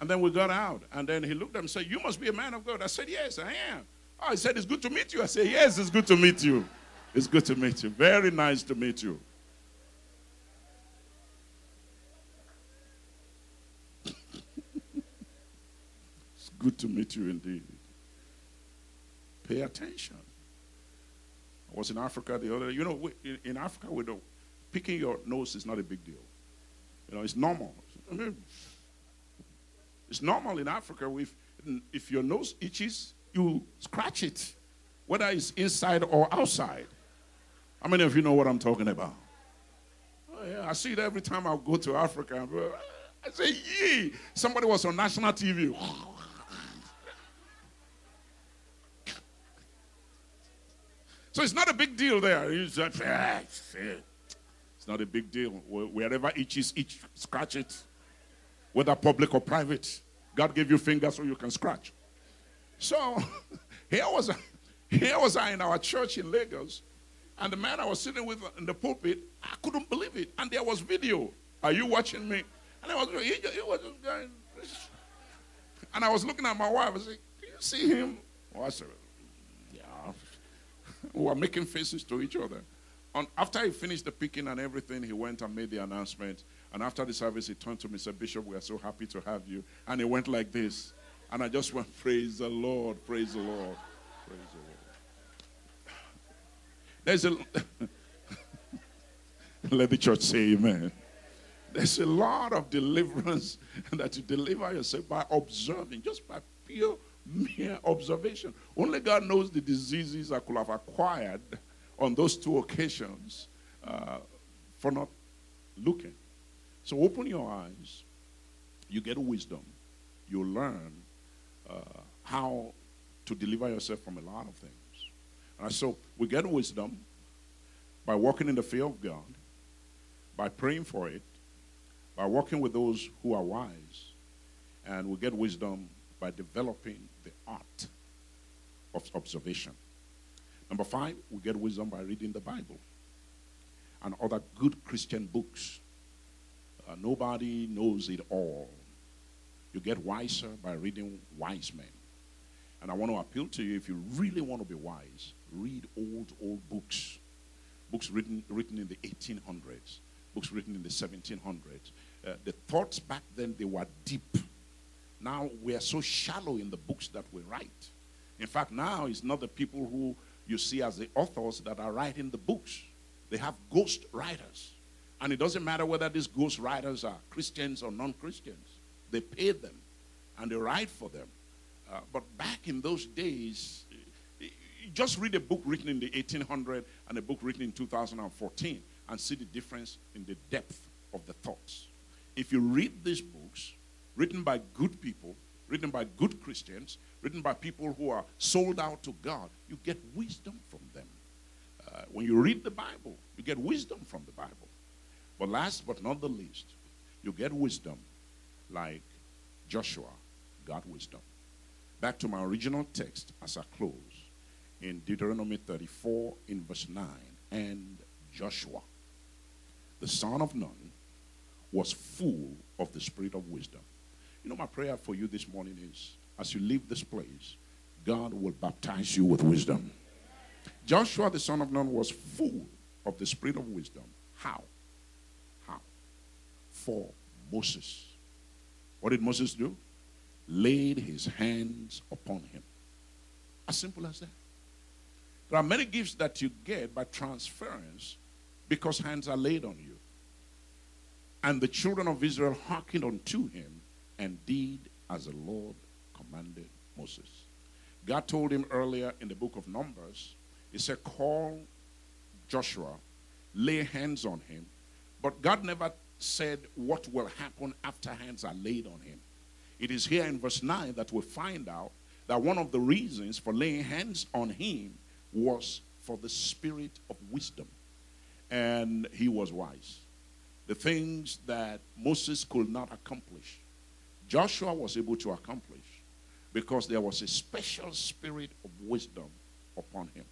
And then we got out. And then he looked at me and said, You must be a man of God. I said, Yes, I am. Oh, he said, It's good to meet you. I said, Yes, it's good to meet you. It's good to meet you. Very nice to meet you. Good to meet you indeed. Pay attention. I was in Africa the other day. You know, in Africa, we don't, picking your nose is not a big deal. You know, it's normal. I mean, it's normal in Africa. If, if your nose itches, you scratch it, whether it's inside or outside. How many of you know what I'm talking about? Oh, yeah, I see it every time I go to Africa. I say, yee. Somebody was on national TV. (laughs) So it's not a big deal there. It's ah, not a big deal. Wherever itches, itch, scratch it whether public or private. God gave you fingers so you can scratch. So (laughs) here was, here was I in our church in Lagos, and the man I was sitting with in the pulpit, I couldn't believe it. And there was video. Are you watching me? And I was, he, he was going, and I was looking at my wife. I said, "Do you see him?" Oh, I said. We were making faces to each other. And after he finished the picking and everything, he went and made the announcement. And after the service, he turned to me and said, Bishop, we are so happy to have you. And he went like this. And I just went, Praise the Lord, praise the Lord, praise the Lord. There's a, (laughs) let the church say amen. There's a lot of deliverance (laughs) that you deliver yourself by observing, just by pure mere observation. Only God knows the diseases I could have acquired on those two occasions uh, for not looking. So open your eyes. You get wisdom. You learn uh, how to deliver yourself from a lot of things. And so we get wisdom by walking in the fear of God, by praying for it, by working with those who are wise, and we get wisdom by developing the art of observation. Number five, we get wisdom by reading the Bible and other good Christian books. Uh, nobody knows it all. You get wiser by reading wise men. And I want to appeal to you if you really want to be wise, read old, old books. Books written, written in the 1800s, books written in the 1700s. Uh, the thoughts back then, they were deep. Now we are so shallow in the books that we write. In fact, now it's not the people who you see as the authors that are writing the books. They have ghost writers. And it doesn't matter whether these ghost writers are Christians or non Christians, they pay them and they write for them. Uh, but back in those days, just read a book written in the 1800 and a book written in 2014 and see the difference in the depth of the thoughts. If you read these books, written by good people, written by good Christians, written by people who are sold out to God, you get wisdom from them. Uh, when you read the Bible, you get wisdom from the Bible. But last but not the least, you get wisdom like Joshua got wisdom. Back to my original text as I close. in Deuteronomy 34 in verse 9. And Joshua, the son of Nun, was full of the spirit of wisdom. You know, my prayer for you this morning is as you leave this place, God will baptize you with wisdom. Joshua, the son of Nun, was full of the spirit of wisdom. How? How? For Moses. What did Moses do? Laid his hands upon him. As simple as that. There are many gifts that you get by transference because hands are laid on you. And the children of Israel hearkened unto him and did as the Lord commanded Moses. God told him earlier in the book of Numbers, He said, Call Joshua, lay hands on him. But God never said what will happen after hands are laid on him. It is here in verse 9 that we find out that one of the reasons for laying hands on him was for the spirit of wisdom. And he was wise. The things that Moses could not accomplish, Joshua was able to accomplish because there was a special spirit of wisdom upon him.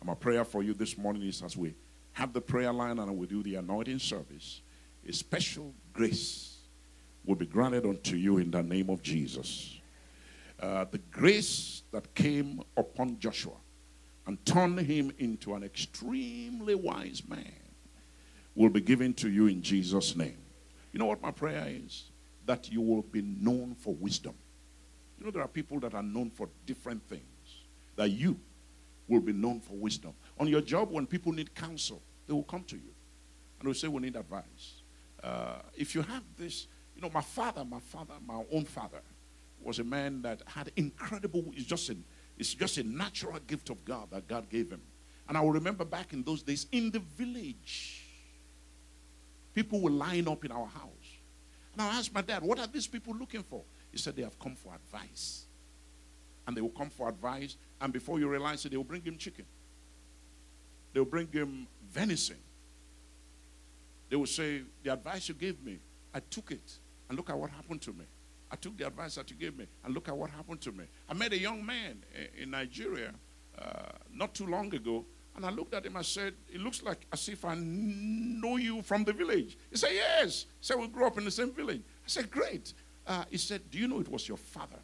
And my prayer for you this morning is as we have the prayer line and we do the anointing service, a special grace will be granted unto you in the name of Jesus. Uh, the grace that came upon Joshua and turned him into an extremely wise man will be given to you in Jesus' name. You know what my prayer is? That you will be known for wisdom. You know, there are people that are known for different things, that you will be known for wisdom. On your job, when people need counsel, they will come to you and will say, We need advice. Uh, if you have this, you know, my father, my father, my own father was a man that had incredible, it's just a, it's just a natural gift of God that God gave him. And I will remember back in those days in the village, people will line up in our house. I asked my dad, What are these people looking for? He said they have come for advice. And they will come for advice, and before you realize it, they will bring him chicken. They will bring him venison. They will say, The advice you gave me, I took it, and look at what happened to me. I took the advice that you gave me, and look at what happened to me. I met a young man in Nigeria uh, not too long ago, and I looked at him. I said, It looks like as if I know you from the village. He said, Yes. He said, We grew up in the same village. I said, Great. Uh, he said, Do you know it was your father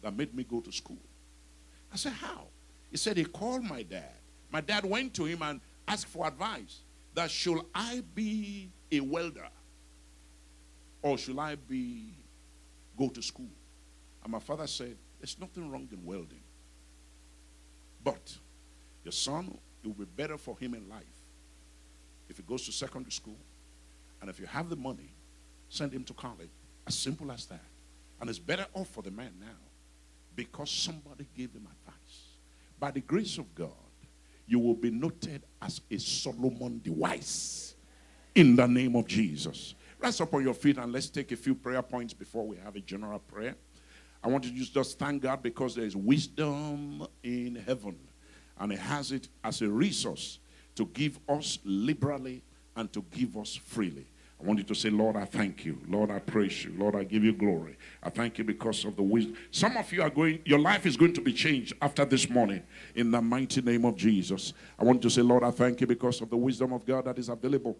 that made me go to school? I said, How? He said, He called my dad. My dad went to him and asked for advice that should I be a welder or should I be go to school? And my father said, There's nothing wrong in welding. But your son, it will be better for him in life if he goes to secondary school. And if you have the money, send him to college as simple as that. And it's better off for the man now because somebody gave him advice. By the grace of God, you will be noted as a Solomon the wise in the name of Jesus. Rise up on your feet and let's take a few prayer points before we have a general prayer. I want you to just thank God because there is wisdom in heaven and He has it as a resource to give us liberally and to give us freely. I want you to say, Lord, I thank you. Lord, I praise you. Lord, I give you glory. I thank you because of the wisdom. Some of you are going, your life is going to be changed after this morning in the mighty name of Jesus. I want you to say, Lord, I thank you because of the wisdom of God that is available.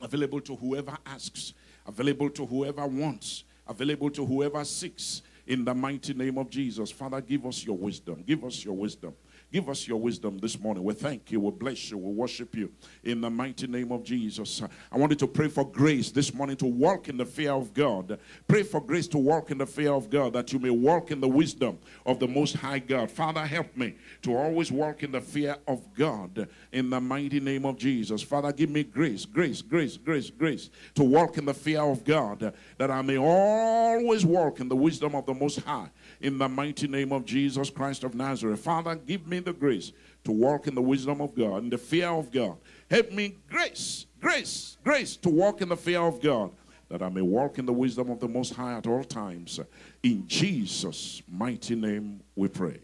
Available to whoever asks, available to whoever wants, available to whoever seeks in the mighty name of Jesus. Father, give us your wisdom. Give us your wisdom. Give us your wisdom this morning. We thank you. We bless you. We worship you in the mighty name of Jesus. I wanted to pray for grace this morning to walk in the fear of God. Pray for grace to walk in the fear of God that you may walk in the wisdom of the Most High God. Father, help me to always walk in the fear of God in the mighty name of Jesus. Father, give me grace, grace, grace, grace, grace to walk in the fear of God that I may always walk in the wisdom of the Most High in the mighty name of Jesus Christ of Nazareth. Father, give me the grace to walk in the wisdom of God, and the fear of God. Help me, grace, grace, grace to walk in the fear of God, that I may walk in the wisdom of the Most High at all times. In Jesus' mighty name we pray.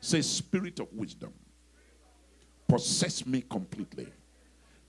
Say, Spirit of wisdom, possess me completely.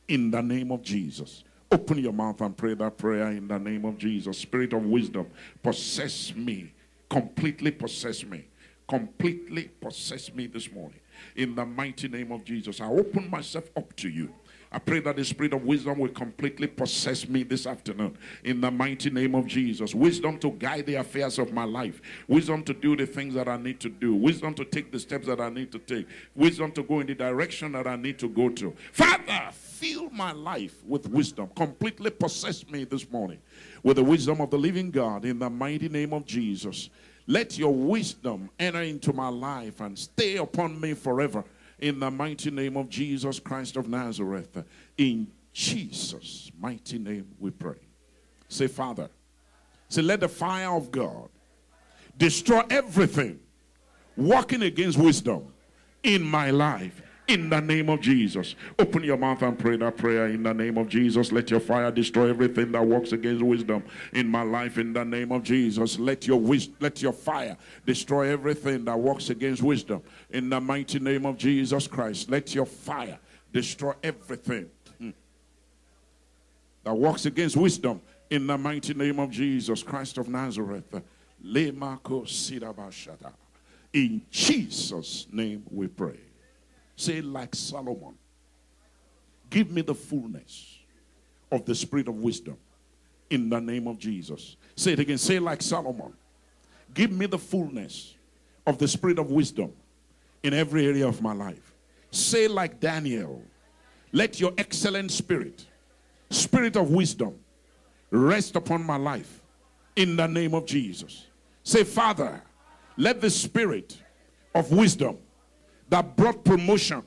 In the name of Jesus. Open your mouth and pray that prayer in the name of Jesus. Spirit of wisdom, possess me, completely possess me completely possess me this morning. In the mighty name of Jesus, I open myself up to you. I pray that the spirit of wisdom will completely possess me this afternoon in the mighty name of Jesus. Wisdom to guide the affairs of my life, wisdom to do the things that I need to do, wisdom to take the steps that I need to take, wisdom to go in the direction that I need to go to. Father, fill my life with wisdom. Completely possess me this morning with the wisdom of the living God in the mighty name of Jesus. Let your wisdom enter into my life and stay upon me forever in the mighty name of Jesus Christ of Nazareth. In Jesus' mighty name we pray. Say, Father, say, let the fire of God destroy everything working against wisdom in my life in the name of Jesus. Open your mouth and pray that prayer in the name of Jesus. Let your fire destroy everything that works against wisdom in my life in the name of Jesus. Let your wis- let your fire destroy everything that works against wisdom in the mighty name of Jesus Christ. Let your fire destroy everything that works against wisdom in the mighty name of Jesus Christ of Nazareth. In Jesus' name we pray. Say, like Solomon, give me the fullness of the spirit of wisdom in the name of Jesus. Say it again. Say, like Solomon, give me the fullness of the spirit of wisdom in every area of my life. Say, like Daniel, let your excellent spirit, spirit of wisdom, rest upon my life in the name of Jesus. Say, Father, let the spirit of wisdom that brought promotion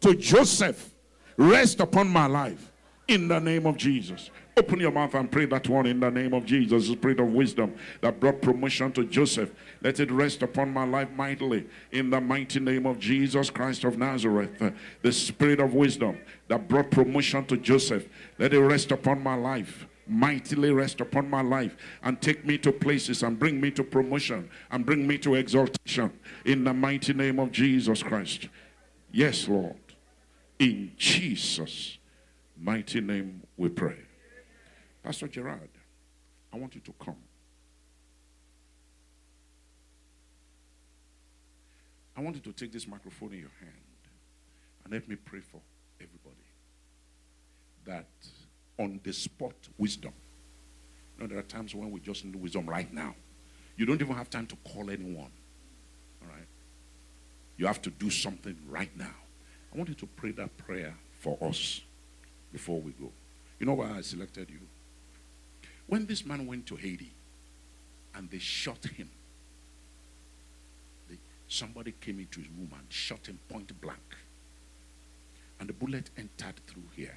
to Joseph rest upon my life in the name of Jesus. Open your mouth and pray that one in the name of Jesus. The spirit of wisdom that brought promotion to Joseph. Let it rest upon my life mightily in the mighty name of Jesus Christ of Nazareth. The spirit of wisdom that brought promotion to Joseph. Let it rest upon my life mightily rest upon my life and take me to places and bring me to promotion and bring me to exaltation in the mighty name of Jesus Christ. Yes, Lord. In Jesus' mighty name we pray. Pastor Gerard, I want you to come. I want you to take this microphone in your hand and let me pray for everybody that on the spot wisdom. You know, there are times when we just need wisdom right now. You don't even have time to call anyone. All right? You have to do something right now. I want you to pray that prayer for us before we go. You know why I selected you? When this man went to Haiti and they shot him, they, somebody came into his room and shot him point blank. And the bullet entered through here.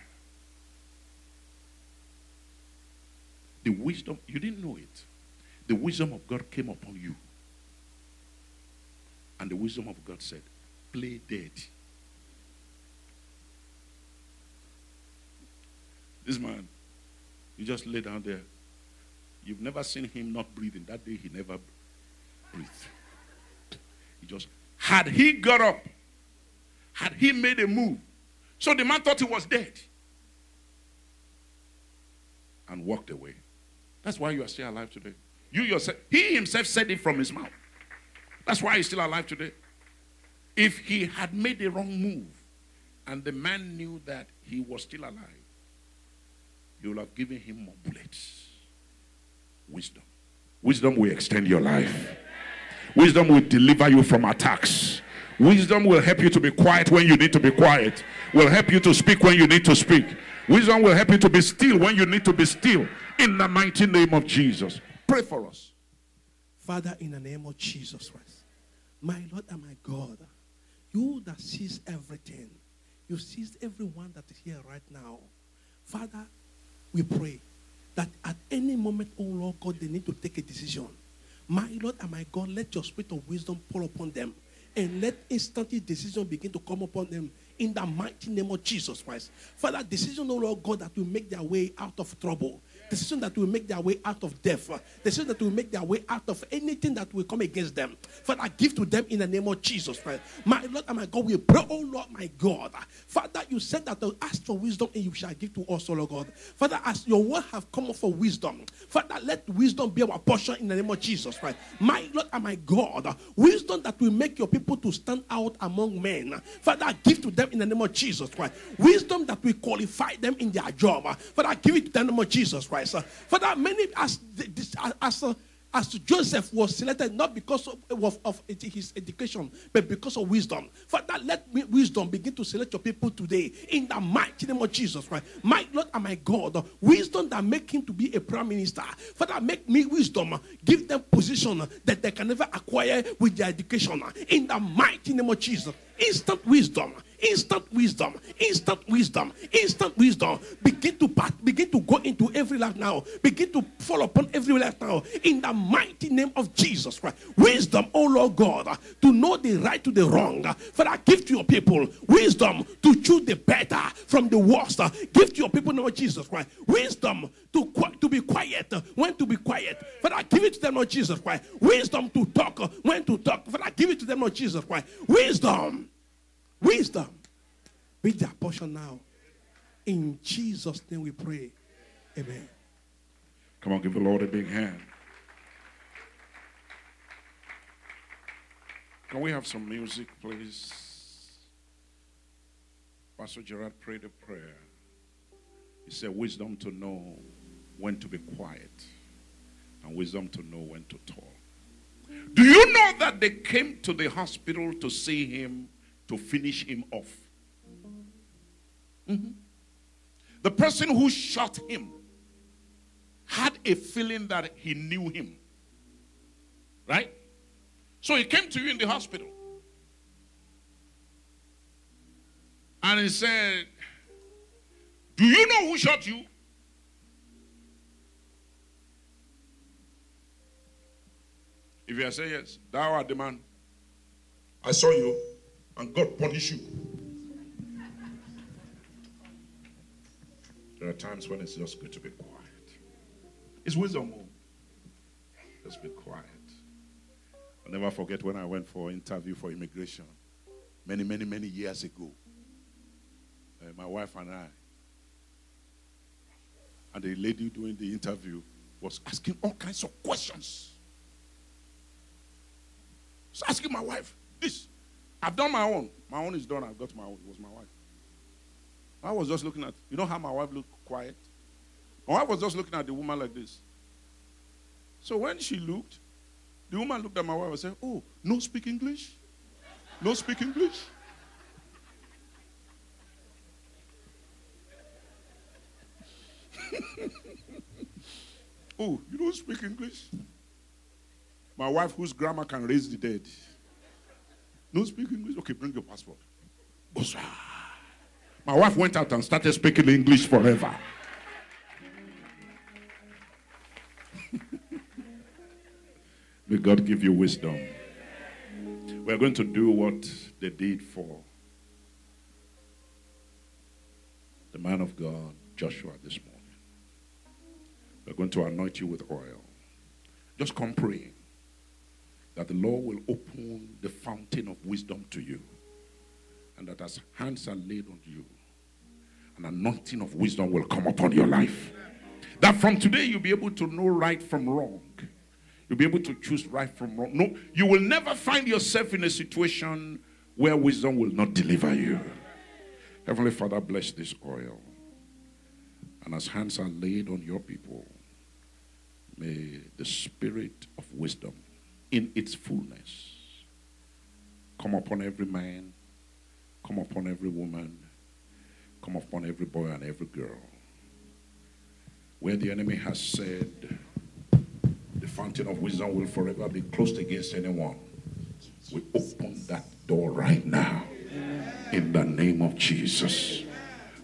The wisdom, you didn't know it. The wisdom of God came upon you. And the wisdom of God said, play dead. This man, you just lay down there. You've never seen him not breathing. That day he never breathed. He just, had he got up, had he made a move, so the man thought he was dead and walked away. That's why you are still alive today. You yourself, he himself said it from his mouth. That's why he's still alive today. If he had made a wrong move and the man knew that he was still alive, you would have given him more bullets. Wisdom. Wisdom will extend your life. Wisdom will deliver you from attacks. Wisdom will help you to be quiet when you need to be quiet. Will help you to speak when you need to speak. Wisdom will help you to be still when you need to be still. In the mighty name of Jesus. Pray for us. Father, in the name of Jesus Christ, my Lord and my God, you that sees everything, you sees everyone that is here right now. Father, we pray that at any moment, oh Lord God, they need to take a decision. My Lord and my God, let your spirit of wisdom pour upon them and let instantly decision begin to come upon them in the mighty name of Jesus Christ. Father, decision, oh Lord God, that will make their way out of trouble. Decision that will make their way out of death, uh, decision that will make their way out of anything that will come against them. Father, I give to them in the name of Jesus Christ. My Lord and my God, we pray, oh Lord, my God. Father, you said that to ask for wisdom and you shall give to us, oh Lord God. Father, as your word have come up for wisdom, Father, let wisdom be our portion in the name of Jesus Christ. My Lord and my God, wisdom that will make your people to stand out among men. Father, give to them in the name of Jesus Christ. Wisdom that will qualify them in their job. Father, give it to them in the name of Jesus Christ. Father, many as as, as uh, as Joseph was selected not because of, of, of, his education, but because of wisdom. Father, let wisdom begin to select your people today in the mighty name of Jesus Christ. My Lord and my God, wisdom that make him to be a prime minister. Father, make me wisdom, give them position that they can never acquire with their education in the mighty name of Jesus. Instant wisdom instant wisdom, instant wisdom, instant wisdom. Begin to part, begin to go into every life now. Begin to fall upon every life now. In the mighty name of Jesus Christ. Wisdom, oh Lord God, to know the right to the wrong. Father, give to your people wisdom to choose the better from the worst. Give to your people, Lord Jesus Christ. Wisdom to, to be quiet when to be quiet. Father, give it to them, Lord Jesus Christ. Wisdom to talk when to talk. Father, give it to them, Lord Jesus Christ. Wisdom Wisdom. Be their portion now. In Jesus' name we pray. Amen. Come on, give the Lord a big hand. Can we have some music, please? Pastor Gerard prayed a prayer. He said, Wisdom to know when to be quiet, and wisdom to know when to talk. Do you know that they came to the hospital to see him to finish him off. Mm-hmm. The person who shot him had a feeling that he knew him. Right? So he came to you in the hospital. And he said, Do you know who shot you? If you say yes, thou art the man. I saw you and God punish you. There are times when it's just good to be quiet. It's wisdom. Oh. Just be quiet. I'll never forget when I went for interview for immigration many, many, many years ago. Uh, my wife and I. And the lady doing the interview was asking all kinds of questions. So asking my wife, this, I've done my own. My own is done. I've got my own. It was my wife. I was just looking at, you know how my wife looked quiet? Wife was just looking at the woman like this. So when she looked, the woman looked at my wife and said, Oh, no speak English? No speak English? (laughs) oh, you don't speak English? My wife, whose grammar can raise the dead. No speak English? Okay, bring your passport. My wife went out and started speaking English forever. (laughs) May God give you wisdom. We're going to do what they did for the man of God, Joshua, this morning. We're going to anoint you with oil. Just come praying that the Lord will open the fountain of wisdom to you. And that as hands are laid on you, an anointing of wisdom will come upon your life. That from today you'll be able to know right from wrong. You'll be able to choose right from wrong. No, you will never find yourself in a situation where wisdom will not deliver you. Heavenly Father, bless this oil. And as hands are laid on your people, may the spirit of wisdom in its fullness. Come upon every man, come upon every woman, come upon every boy and every girl. Where the enemy has said, the fountain of wisdom will forever be closed against anyone, we open that door right now in the name of Jesus.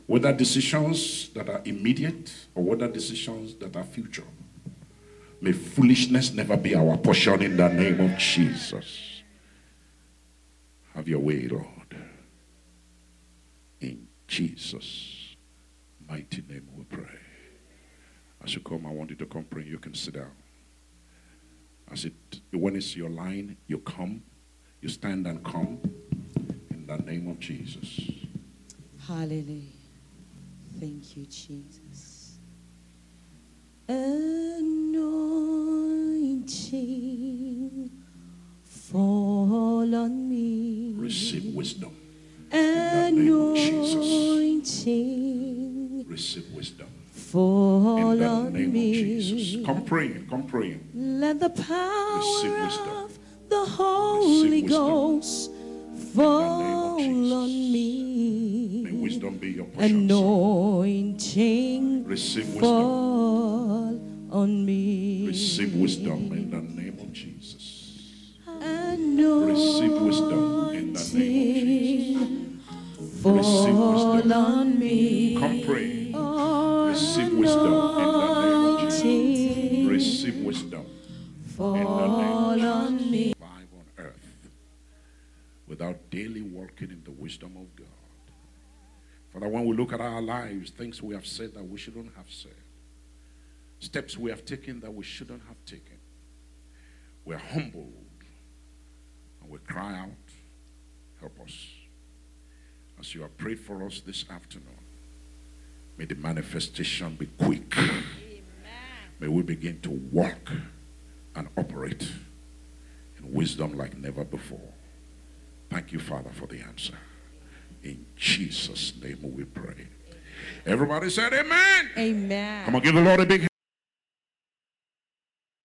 Whether decisions that are immediate or whether decisions that are future May foolishness never be our portion in the name of Jesus. Have your way, Lord. In Jesus' mighty name we pray. As you come, I want you to come pray. You can sit down. As it when it's your line, you come, you stand and come in the name of Jesus. Hallelujah. Thank you, Jesus. Anointing fall on me. Receive wisdom. the name of Jesus. Anointing Receive wisdom. fall In the on name of me. Jesus. Come praying, come praying. Let the power of the Holy. Ghost fall on me. Wisdom be your portion. Anointing Receive wisdom. fall on me. Receive wisdom in the name of Jesus. Anointing Receive wisdom in the name of Jesus. fall Receive wisdom. on me. Come pray. Receive wisdom in the name of Jesus. Receive wisdom fall in the name on of me. Jesus. Live on earth without daily walking in the wisdom of God. Father, when we look at our lives, things we have said that we shouldn't have said, steps we have taken that we shouldn't have taken, we're humbled and we cry out, help us. As you have prayed for us this afternoon, may the manifestation be quick. May we begin to walk and operate in wisdom like never before. Thank you, Father, for the answer. In Jesus' name we pray. Everybody said amen. Amen. Come on, give the Lord a big